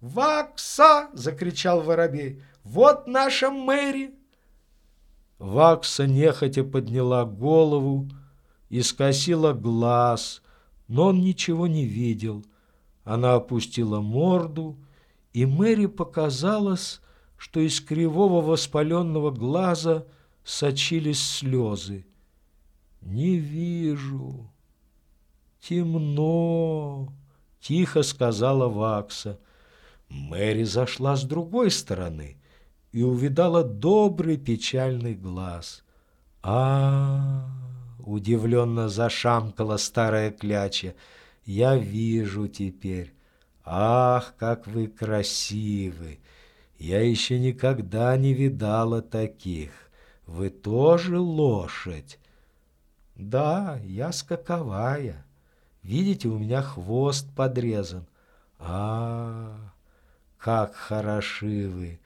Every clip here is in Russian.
«Вакса!» — закричал воробей. «Вот наша Мэри!» Вакса нехотя подняла голову и скосила глаз, но он ничего не видел. Она опустила морду, и Мэри показалось, что из кривого воспаленного глаза сочились слезы. «Не вижу. Темно», — тихо сказала Вакса. Мэри зашла с другой стороны и увидала добрый печальный глаз. а, -а, -а удивленно зашамкала старая кляча. «Я вижу теперь. Ах, как вы красивы! Я еще никогда не видала таких. Вы тоже лошадь?» «Да, я скаковая. Видите, у меня хвост подрезан. а, -а, -а как хороши вы!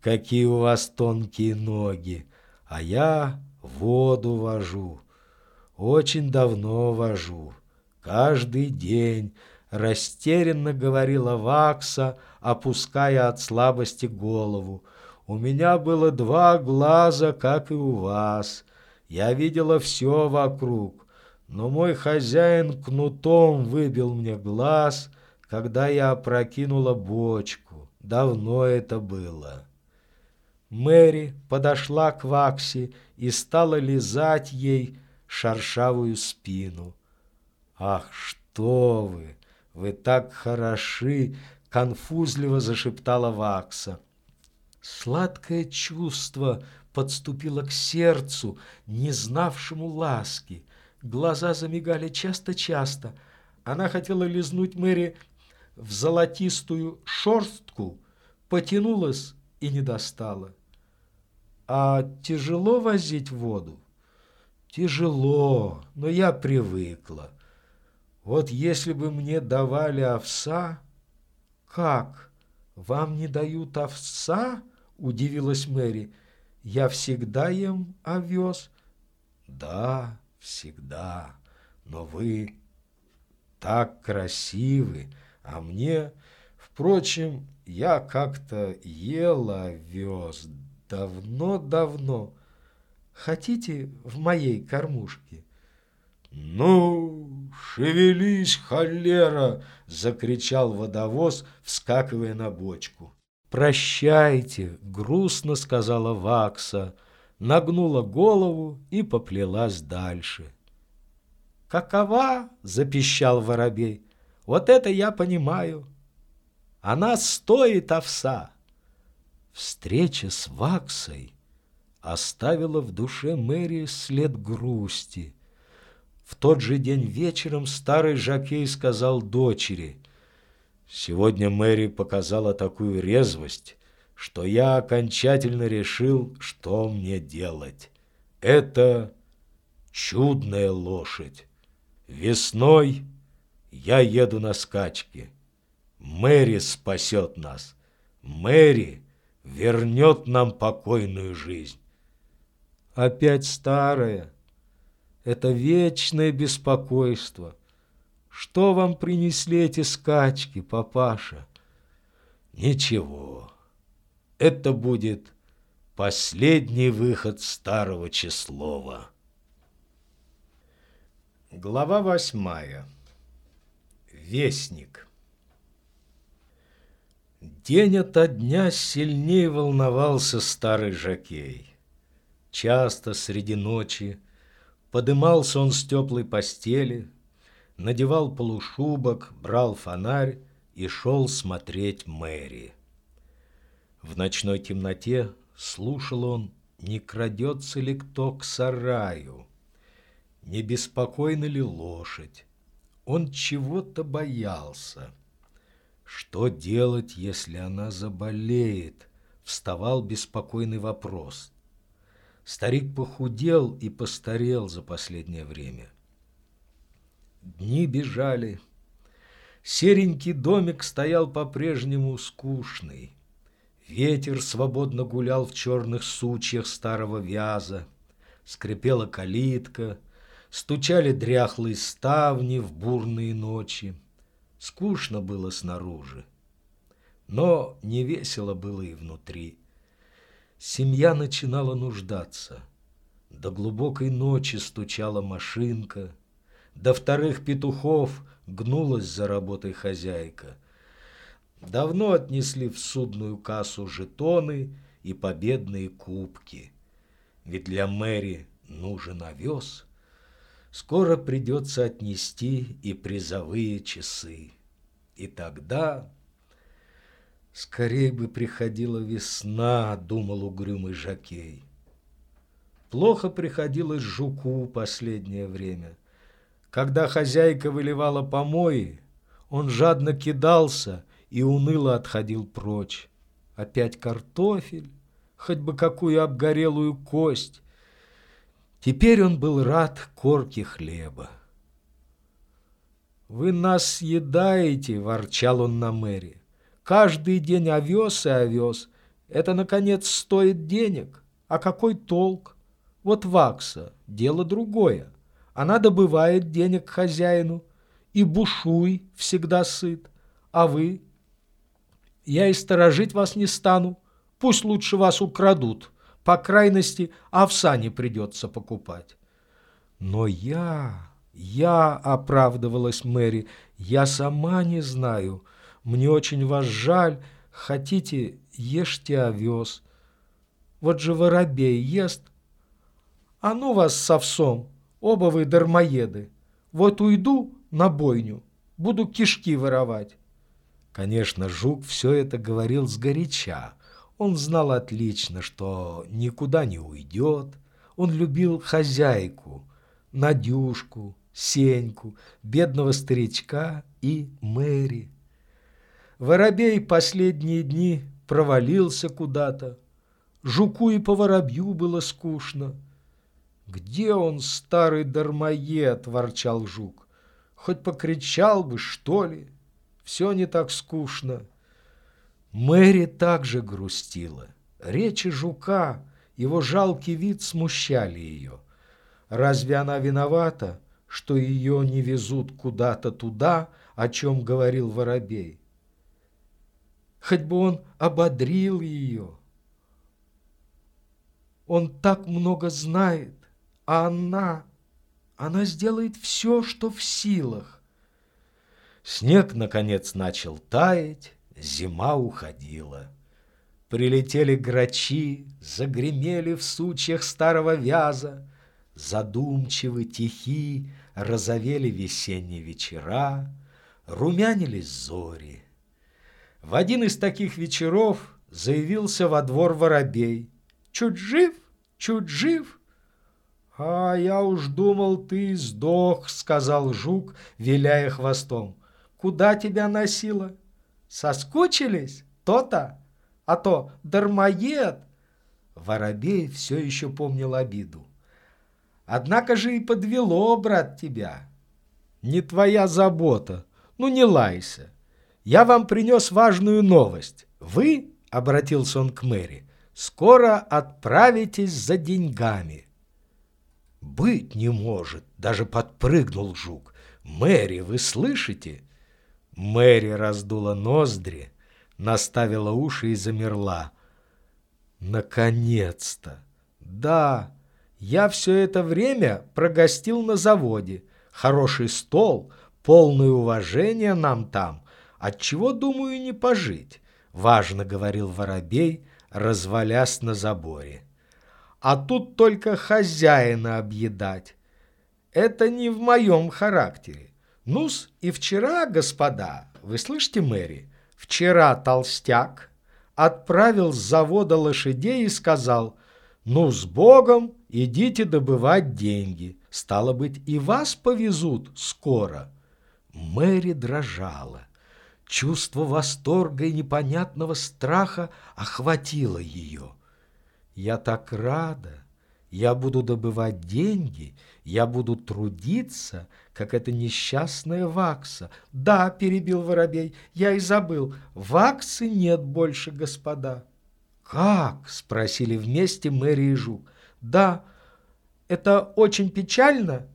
Какие у вас тонкие ноги! А я воду вожу, очень давно вожу, каждый день, растерянно говорила Вакса, опуская от слабости голову. У меня было два глаза, как и у вас. Я видела все вокруг, но мой хозяин кнутом выбил мне глаз, когда я опрокинула бочку. Давно это было. Мэри подошла к Ваксе и стала лизать ей шершавую спину. «Ах, что вы! Вы так хороши!» — конфузливо зашептала Вакса. Сладкое чувство подступило к сердцу, не знавшему ласки. Глаза замигали часто-часто. Она хотела лизнуть Мэри в золотистую шорстку, потянулась и не достала. А тяжело возить воду? Тяжело, но я привыкла. Вот если бы мне давали овса... Как? Вам не дают овса? Удивилась Мэри. Я всегда ем овес. Да, всегда. Но вы так красивы, а мне... Впрочем, я как-то ела овес давно-давно. Хотите в моей кормушке? «Ну, шевелись, холера!» — закричал водовоз, вскакивая на бочку. «Прощайте!» — грустно сказала Вакса, нагнула голову и поплелась дальше. «Какова?» — запищал воробей. «Вот это я понимаю. Она стоит овса». Встреча с Ваксой оставила в душе Мэри след грусти. В тот же день вечером старый Жакей сказал дочери, «Сегодня Мэри показала такую резвость, что я окончательно решил, что мне делать. Это чудная лошадь. Весной я еду на скачки. Мэри спасет нас. Мэри вернет нам покойную жизнь. Опять старая. Это вечное беспокойство. Что вам принесли эти скачки, папаша? Ничего. Это будет последний выход старого Числова. Глава восьмая. Вестник. День ото дня сильнее волновался старый жокей. Часто среди ночи подымался он с теплой постели, надевал полушубок, брал фонарь и шел смотреть Мэри. В ночной темноте слушал он, не крадется ли кто к сараю, не беспокойна ли лошадь. Он чего-то боялся. Что делать, если она заболеет? Вставал беспокойный вопрос. Старик похудел и постарел за последнее время. Дни бежали. Серенький домик стоял по-прежнему скучный. Ветер свободно гулял в черных сучьях старого вяза. Скрипела калитка, стучали дряхлые ставни в бурные ночи. Скучно было снаружи. но не весело было и внутри. Семья начинала нуждаться. До глубокой ночи стучала машинка, до вторых петухов гнулась за работой хозяйка. Давно отнесли в судную кассу жетоны и победные кубки. Ведь для мэри нужен овес. Скоро придется отнести и призовые часы. И тогда... Скорей бы приходила весна, думал угрюмый жакей. Плохо приходилось жуку последнее время. Когда хозяйка выливала помои, он жадно кидался и уныло отходил прочь. Опять картофель, хоть бы какую обгорелую кость. Теперь он был рад корке хлеба. «Вы нас съедаете!» — ворчал он на мэри. «Каждый день овес и овес. Это, наконец, стоит денег. А какой толк? Вот вакса — дело другое. Она добывает денег хозяину, и бушуй всегда сыт. А вы? Я и сторожить вас не стану. Пусть лучше вас украдут. По крайности, овса не придется покупать. Но я... «Я», — оправдывалась Мэри, — «я сама не знаю. Мне очень вас жаль. Хотите, ешьте овес. Вот же воробей ест. А ну вас с овсом, оба вы дармоеды. Вот уйду на бойню, буду кишки воровать». Конечно, Жук все это говорил сгоряча. Он знал отлично, что никуда не уйдет. Он любил хозяйку, Надюшку, Сеньку, бедного старичка и Мэри. Воробей последние дни провалился куда-то. Жуку и по воробью было скучно. «Где он, старый дармоед?» — ворчал жук. «Хоть покричал бы, что ли? Все не так скучно». Мэри также грустила. Речи жука, его жалкий вид смущали ее. Разве она виновата? что ее не везут куда-то туда, о чем говорил воробей. Хоть бы он ободрил ее. Он так много знает, а она, она сделает все, что в силах. Снег, наконец, начал таять, зима уходила. Прилетели грачи, загремели в сучьях старого вяза, Задумчивы, тихи, розовели весенние вечера, Румянились зори. В один из таких вечеров заявился во двор воробей. Чуть жив, чуть жив. «А я уж думал, ты сдох», — сказал жук, виляя хвостом. «Куда тебя носило? Соскучились? То-то? А то дармоед!» Воробей все еще помнил обиду. Однако же и подвело, брат, тебя. Не твоя забота. Ну, не лайся. Я вам принес важную новость. Вы, — обратился он к Мэри, — скоро отправитесь за деньгами. Быть не может, даже подпрыгнул жук. Мэри, вы слышите? Мэри раздула ноздри, наставила уши и замерла. Наконец-то! Да, я все это время прогостил на заводе. Хороший стол, полное уважение нам там. Отчего, думаю, не пожить? Важно, говорил воробей, развалясь на заборе. А тут только хозяина объедать. Это не в моем характере. Нус и вчера, господа, вы слышите, Мэри, вчера толстяк отправил с завода лошадей и сказал, ну, с Богом, идите добывать деньги. Стало быть, и вас повезут скоро. Мэри дрожала. Чувство восторга и непонятного страха охватило ее. «Я так рада! Я буду добывать деньги, я буду трудиться, как эта несчастная вакса. Да, — перебил воробей, — я и забыл, ваксы нет больше, господа». «Как?» — спросили вместе Мэри и Жук. «Да, это очень печально,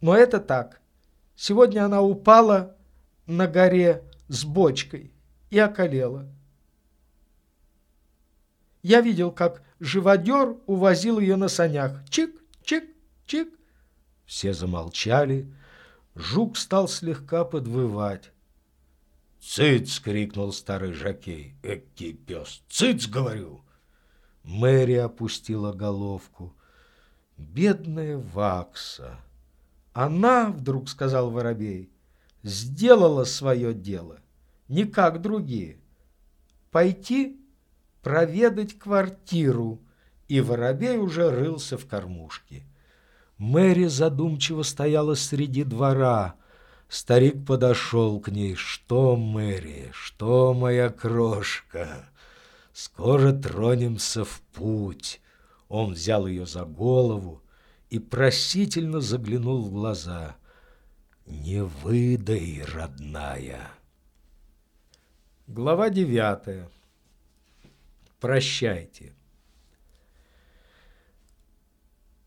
но это так. Сегодня она упала на горе с бочкой и околела. Я видел, как живодер увозил ее на санях. Чик, чик, чик. Все замолчали. Жук стал слегка подвывать. «Цыц!» — крикнул старый жакей. «Эки пес! Цыц!» — говорю. Мэри опустила головку. Бедная Вакса. Она, вдруг сказал Воробей, сделала свое дело, не как другие. Пойти проведать квартиру, и Воробей уже рылся в кормушке. Мэри задумчиво стояла среди двора. Старик подошел к ней. «Что, Мэри, что, моя крошка? Скоро тронемся в путь». Он взял ее за голову и просительно заглянул в глаза. «Не выдай, родная!» Глава девятая. Прощайте.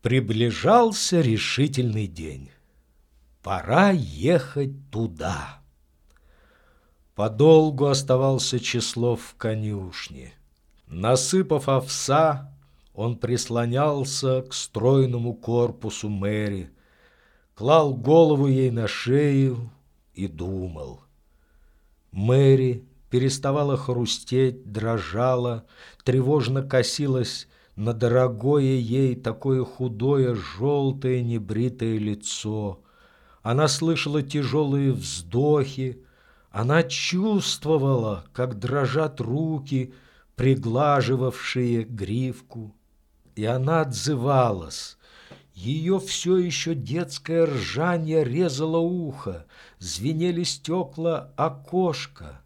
Приближался решительный день. Пора ехать туда. Подолгу оставался Числов в конюшне. Насыпав овса, он прислонялся к стройному корпусу Мэри, клал голову ей на шею и думал. Мэри переставала хрустеть, дрожала, тревожно косилась на дорогое ей такое худое, желтое, небритое лицо. Она слышала тяжелые вздохи, она чувствовала, как дрожат руки, приглаживавшие гривку, и она отзывалась. Ее все еще детское ржание резало ухо, звенели стекла окошка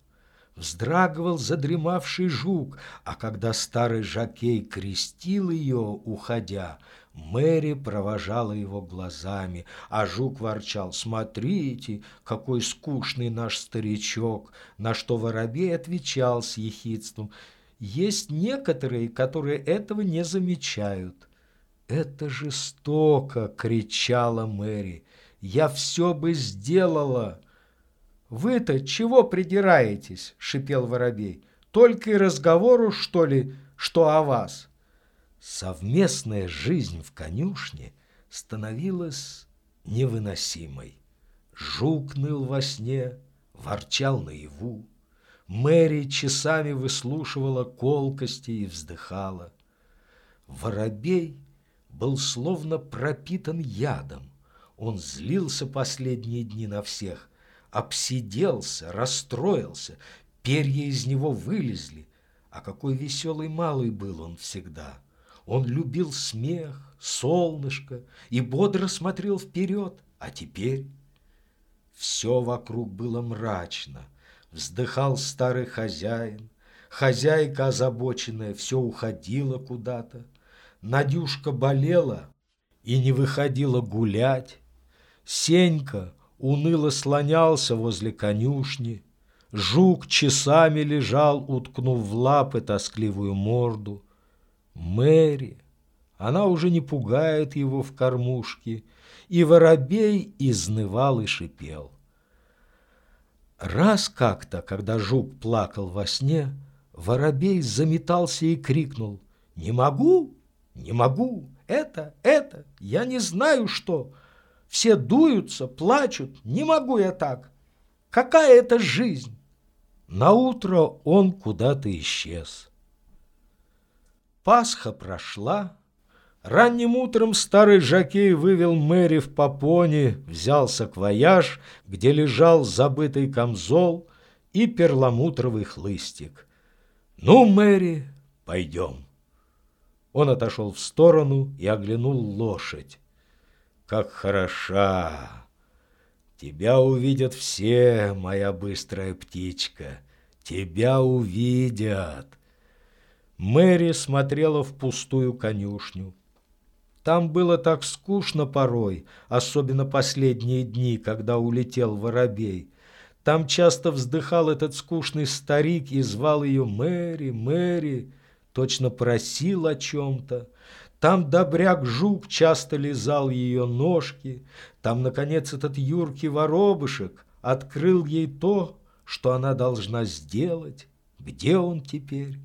вздрагивал задремавший жук, а когда старый жакей крестил ее, уходя, Мэри провожала его глазами, а жук ворчал «Смотрите, какой скучный наш старичок!» На что воробей отвечал с ехидством «Есть некоторые, которые этого не замечают». «Это жестоко!» — кричала Мэри. «Я все бы сделала!» «Вы-то чего придираетесь?» — шипел воробей. «Только и разговору, что ли, что о вас?» Совместная жизнь в конюшне становилась невыносимой. Жук ныл во сне, ворчал наяву. Мэри часами выслушивала колкости и вздыхала. Воробей был словно пропитан ядом. Он злился последние дни на всех, обсиделся, расстроился, перья из него вылезли. А какой веселый малый был он всегда! Он любил смех, солнышко и бодро смотрел вперед, а теперь все вокруг было мрачно. Вздыхал старый хозяин, хозяйка озабоченная все уходила куда-то. Надюшка болела и не выходила гулять. Сенька уныло слонялся возле конюшни, жук часами лежал, уткнув в лапы тоскливую морду. Мэри, она уже не пугает его в кормушке, и воробей изнывал и шипел. Раз как-то, когда жук плакал во сне, воробей заметался и крикнул «Не могу, не могу, это, это, я не знаю что». Все дуются, плачут. Не могу я так. Какая это жизнь? На утро он куда-то исчез. Пасха прошла. Ранним утром старый жакей вывел Мэри в попоне, взял саквояж, где лежал забытый камзол и перламутровый хлыстик. «Ну, Мэри, пойдем». Он отошел в сторону и оглянул лошадь как хороша! Тебя увидят все, моя быстрая птичка, тебя увидят!» Мэри смотрела в пустую конюшню. Там было так скучно порой, особенно последние дни, когда улетел воробей. Там часто вздыхал этот скучный старик и звал ее «Мэри, Мэри», точно просил о чем-то. Там добряк-жук часто лизал ее ножки, там, наконец, этот юркий воробышек открыл ей то, что она должна сделать. Где он теперь?